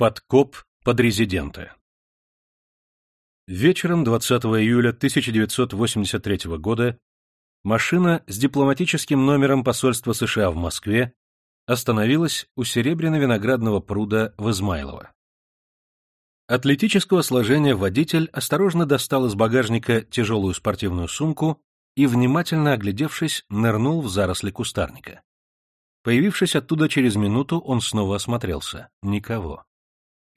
Подкоп под резидента Вечером 20 июля 1983 года машина с дипломатическим номером посольства США в Москве остановилась у серебряно-виноградного пруда в Измайлово. Атлетического сложения водитель осторожно достал из багажника тяжелую спортивную сумку и, внимательно оглядевшись, нырнул в заросли кустарника. Появившись оттуда через минуту, он снова осмотрелся. Никого.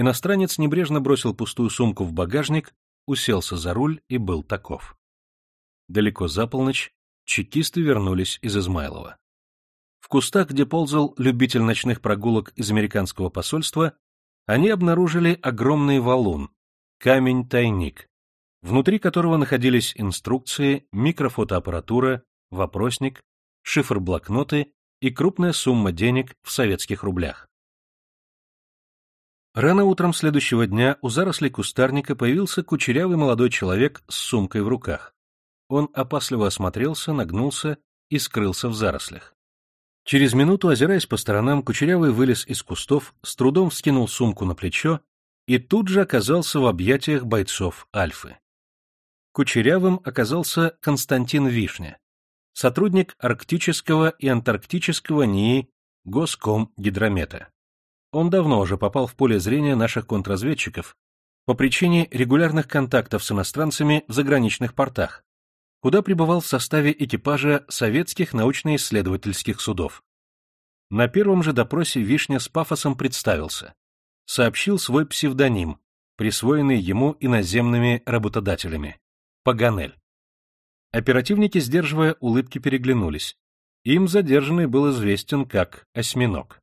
Иностранец небрежно бросил пустую сумку в багажник, уселся за руль и был таков. Далеко за полночь чекисты вернулись из Измайлова. В кустах, где ползал любитель ночных прогулок из американского посольства, они обнаружили огромный валун, камень-тайник, внутри которого находились инструкции, микрофотоаппаратура, вопросник, шифр-блокноты и крупная сумма денег в советских рублях. Рано утром следующего дня у зарослей кустарника появился кучерявый молодой человек с сумкой в руках. Он опасливо осмотрелся, нагнулся и скрылся в зарослях. Через минуту, озираясь по сторонам, кучерявый вылез из кустов, с трудом вскинул сумку на плечо и тут же оказался в объятиях бойцов Альфы. Кучерявым оказался Константин Вишня, сотрудник арктического и антарктического НИИ Госком гидромета. Он давно уже попал в поле зрения наших контрразведчиков по причине регулярных контактов с иностранцами в заграничных портах, куда пребывал в составе экипажа советских научно-исследовательских судов. На первом же допросе Вишня с пафосом представился, сообщил свой псевдоним, присвоенный ему иноземными работодателями – Паганель. Оперативники, сдерживая улыбки, переглянулись. Им задержанный был известен как «Осьминог».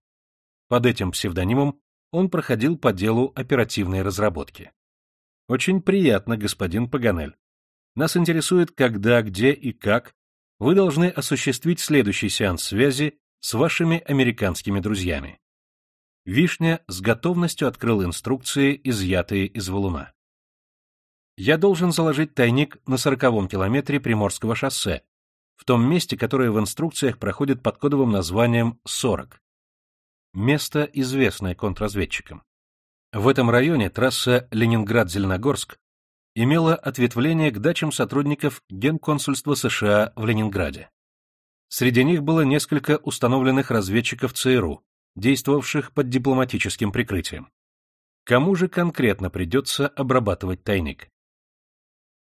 Под этим псевдонимом он проходил по делу оперативной разработки. Очень приятно, господин Паганель. Нас интересует, когда, где и как вы должны осуществить следующий сеанс связи с вашими американскими друзьями. Вишня с готовностью открыл инструкции, изъятые из валуна. Я должен заложить тайник на сороковом километре Приморского шоссе, в том месте, которое в инструкциях проходит под кодовым названием 40. Место, известное контрразведчикам. В этом районе трасса Ленинград-Зеленогорск имела ответвление к дачам сотрудников Генконсульства США в Ленинграде. Среди них было несколько установленных разведчиков ЦРУ, действовавших под дипломатическим прикрытием. Кому же конкретно придется обрабатывать тайник?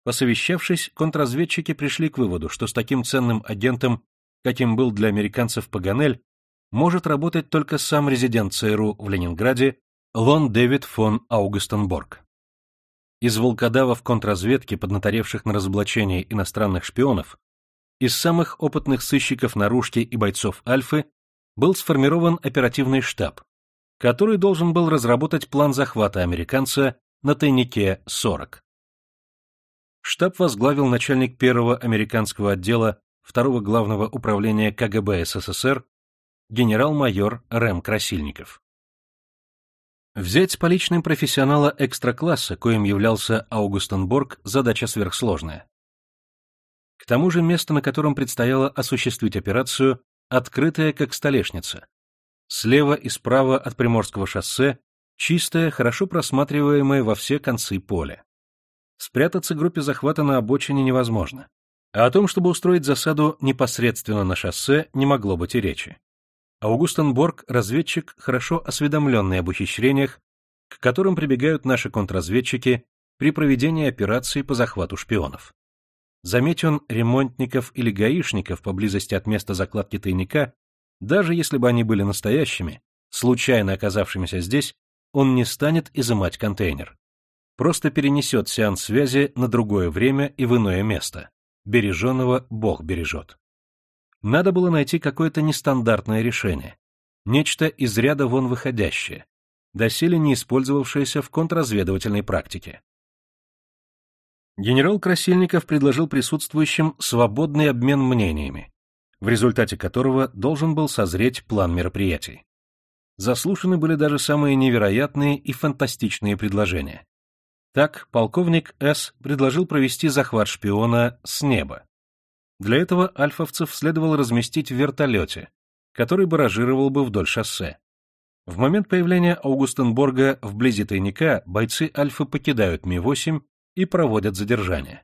Посовещавшись, контрразведчики пришли к выводу, что с таким ценным агентом, каким был для американцев Паганель, может работать только сам резидент ЦРУ в Ленинграде Лон Дэвид фон Аугустенборг. Из волкодавов контрразведки, поднаторевших на разоблачение иностранных шпионов, из самых опытных сыщиков наружки и бойцов Альфы был сформирован оперативный штаб, который должен был разработать план захвата американца на тайнике 40. Штаб возглавил начальник первого американского отдела второго главного управления КГБ СССР генерал-майор Рэм Красильников. Взять с поличным профессионала экстра-класса, коим являлся Аугустенборг, задача сверхсложная. К тому же место, на котором предстояло осуществить операцию, открытое как столешница. Слева и справа от Приморского шоссе чистое, хорошо просматриваемое во все концы поле. Спрятаться группе захвата на обочине невозможно. А о том, чтобы устроить засаду непосредственно на шоссе, не могло быть и речи. Аугустенборг — разведчик, хорошо осведомленный об ухищрениях, к которым прибегают наши контрразведчики при проведении операций по захвату шпионов. Заметь он ремонтников или гаишников поблизости от места закладки тайника, даже если бы они были настоящими, случайно оказавшимися здесь, он не станет изымать контейнер. Просто перенесет сеанс связи на другое время и в иное место. Береженного Бог бережет. Надо было найти какое-то нестандартное решение, нечто из ряда вон выходящее, доселе не использовавшееся в контрразведывательной практике. Генерал Красильников предложил присутствующим свободный обмен мнениями, в результате которого должен был созреть план мероприятий. Заслушаны были даже самые невероятные и фантастичные предложения. Так, полковник С. предложил провести захват шпиона с неба, для этого альфовцев следовало разместить в вертолете, который баражировал бы вдоль шоссе. В момент появления Аугустенборга вблизи тайника бойцы Альфы покидают Ми-8 и проводят задержание.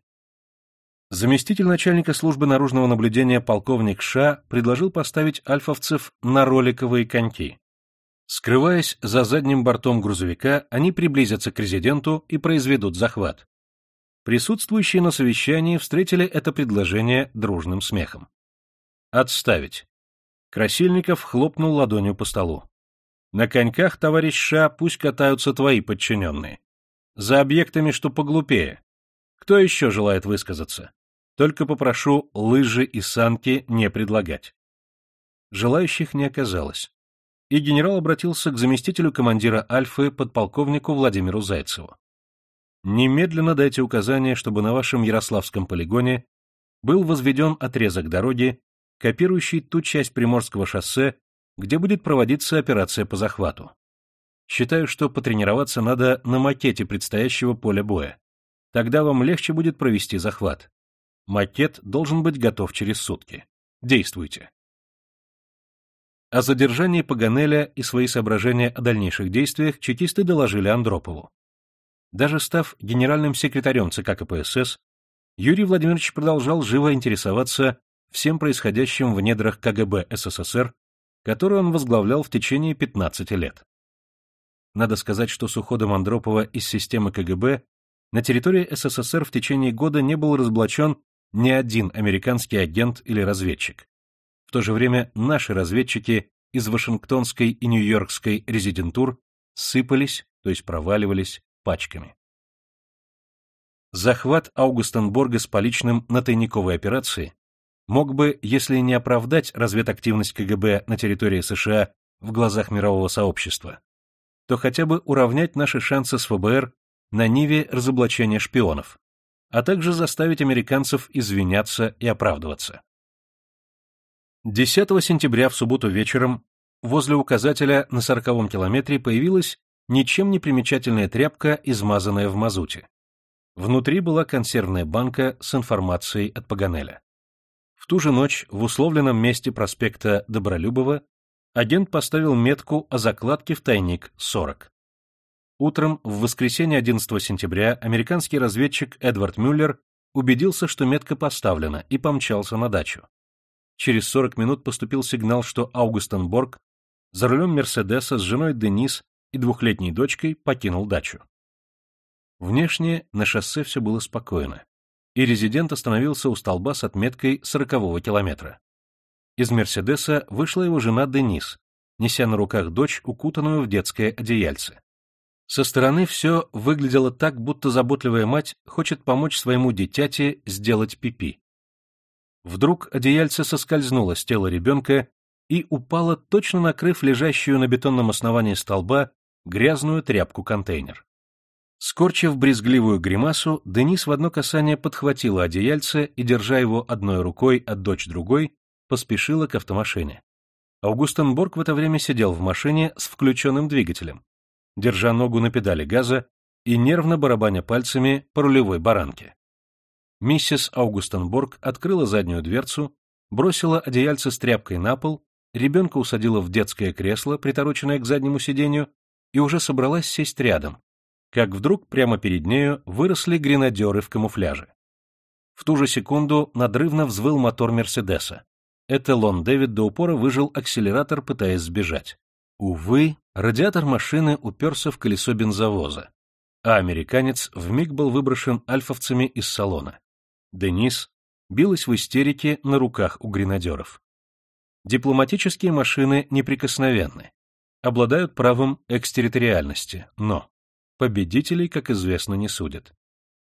Заместитель начальника службы наружного наблюдения полковник Ша предложил поставить альфовцев на роликовые коньки. Скрываясь за задним бортом грузовика, они приблизятся к резиденту и произведут захват. Присутствующие на совещании встретили это предложение дружным смехом. «Отставить!» Красильников хлопнул ладонью по столу. «На коньках, товарищ Ша, пусть катаются твои подчиненные. За объектами, что поглупее. Кто еще желает высказаться? Только попрошу лыжи и санки не предлагать». Желающих не оказалось и генерал обратился к заместителю командира Альфы подполковнику Владимиру Зайцеву. «Немедленно дайте указание, чтобы на вашем Ярославском полигоне был возведен отрезок дороги, копирующий ту часть Приморского шоссе, где будет проводиться операция по захвату. Считаю, что потренироваться надо на макете предстоящего поля боя. Тогда вам легче будет провести захват. Макет должен быть готов через сутки. Действуйте. О задержании Паганеля и свои соображения о дальнейших действиях чекисты доложили Андропову. Даже став генеральным секретарем ЦК КПСС, Юрий Владимирович продолжал живо интересоваться всем происходящим в недрах КГБ СССР, который он возглавлял в течение 15 лет. Надо сказать, что с уходом Андропова из системы КГБ на территории СССР в течение года не был разоблачен ни один американский агент или разведчик. В то же время наши разведчики из Вашингтонской и Нью-Йоркской резидентур сыпались, то есть проваливались, пачками. Захват Аугустенборга с поличным на тайниковой операции мог бы, если не оправдать разведактивность КГБ на территории США в глазах мирового сообщества, то хотя бы уравнять наши шансы с ФБР на ниве разоблачения шпионов, а также заставить американцев извиняться и оправдываться. 10 сентября в субботу вечером возле указателя на сороковом километре появилась ничем не примечательная тряпка, измазанная в мазуте. Внутри была консервная банка с информацией от Паганеля. В ту же ночь в условленном месте проспекта Добролюбова агент поставил метку о закладке в тайник 40. Утром в воскресенье 11 сентября американский разведчик Эдвард Мюллер убедился, что метка поставлена, и помчался на дачу. Через 40 минут поступил сигнал, что Аугустен Борг за рулем Мерседеса с женой Денис и двухлетней дочкой покинул дачу. Внешне на шоссе все было спокойно, и резидент остановился у столба с отметкой сорокового километра. Из Мерседеса вышла его жена Денис, неся на руках дочь, укутанную в детское одеяльце. Со стороны все выглядело так, будто заботливая мать хочет помочь своему дитяти сделать пипи. Вдруг одеяльце соскользнуло с тела ребенка и упало, точно накрыв лежащую на бетонном основании столба грязную тряпку-контейнер. Скорчив брезгливую гримасу, Денис в одно касание подхватила одеяльце и, держа его одной рукой от дочь другой, поспешила к автомашине. Аугустенборг в это время сидел в машине с включенным двигателем, держа ногу на педали газа и нервно барабаня пальцами по рулевой баранке. Миссис Аугустенборг открыла заднюю дверцу, бросила одеяльце с тряпкой на пол, ребенка усадила в детское кресло, притороченное к заднему сиденью, и уже собралась сесть рядом, как вдруг прямо перед нею выросли гренадеры в камуфляже. В ту же секунду надрывно взвыл мотор Мерседеса. Этелон Дэвид до упора выжил акселератор, пытаясь сбежать. Увы, радиатор машины уперся в колесо бензовоза, а американец вмиг был выброшен альфовцами из салона. Денис билась в истерике на руках у гренадеров. Дипломатические машины неприкосновенны, обладают правом экстерриториальности, но победителей, как известно, не судят.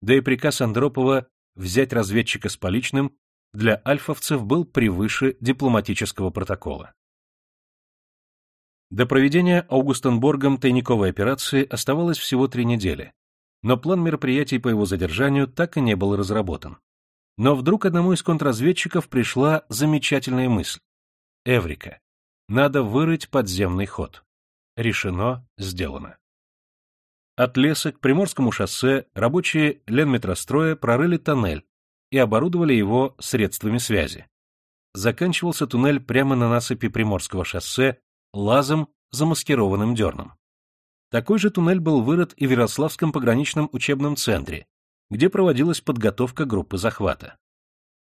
Да и приказ Андропова взять разведчика с поличным для альфовцев был превыше дипломатического протокола. До проведения Аугустенборгом тайниковой операции оставалось всего три недели, но план мероприятий по его задержанию так и не был разработан. Но вдруг одному из контрразведчиков пришла замечательная мысль. Эврика. Надо вырыть подземный ход. Решено, сделано. От леса к Приморскому шоссе рабочие Ленметростроя прорыли тоннель и оборудовали его средствами связи. Заканчивался туннель прямо на насыпи Приморского шоссе лазом замаскированным дерном. Такой же туннель был вырыт и в Ярославском пограничном учебном центре, где проводилась подготовка группы захвата.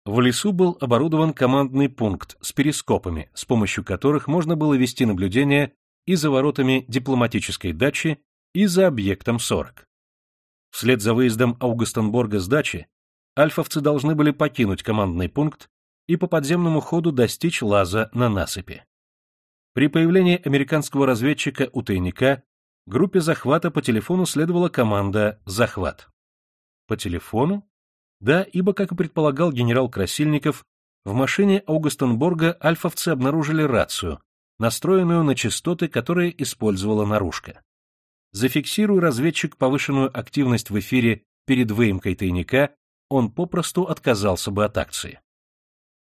В лесу был оборудован командный пункт с перископами, с помощью которых можно было вести наблюдение и за воротами дипломатической дачи, и за объектом 40. Вслед за выездом Аугустенборга с дачи альфовцы должны были покинуть командный пункт и по подземному ходу достичь лаза на насыпи. При появлении американского разведчика у тайника группе захвата по телефону следовала команда «Захват». По телефону? Да, ибо, как и предполагал генерал Красильников, в машине Аугустенборга альфовцы обнаружили рацию, настроенную на частоты, которые использовала наружка. Зафиксируя разведчик повышенную активность в эфире перед выемкой тайника, он попросту отказался бы от акции.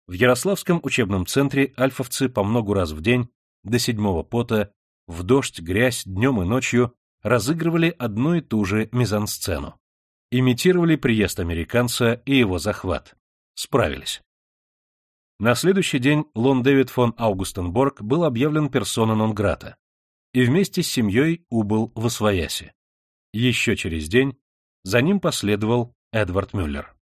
В Ярославском учебном центре альфовцы по многу раз в день, до седьмого пота, в дождь, грязь, днем и ночью разыгрывали одну и ту же мизансцену. Имитировали приезд американца и его захват. Справились. На следующий день Лон Дэвид фон Аугустенборг был объявлен персона нон-грата и вместе с семьей убыл в Освояси. Еще через день за ним последовал Эдвард Мюллер.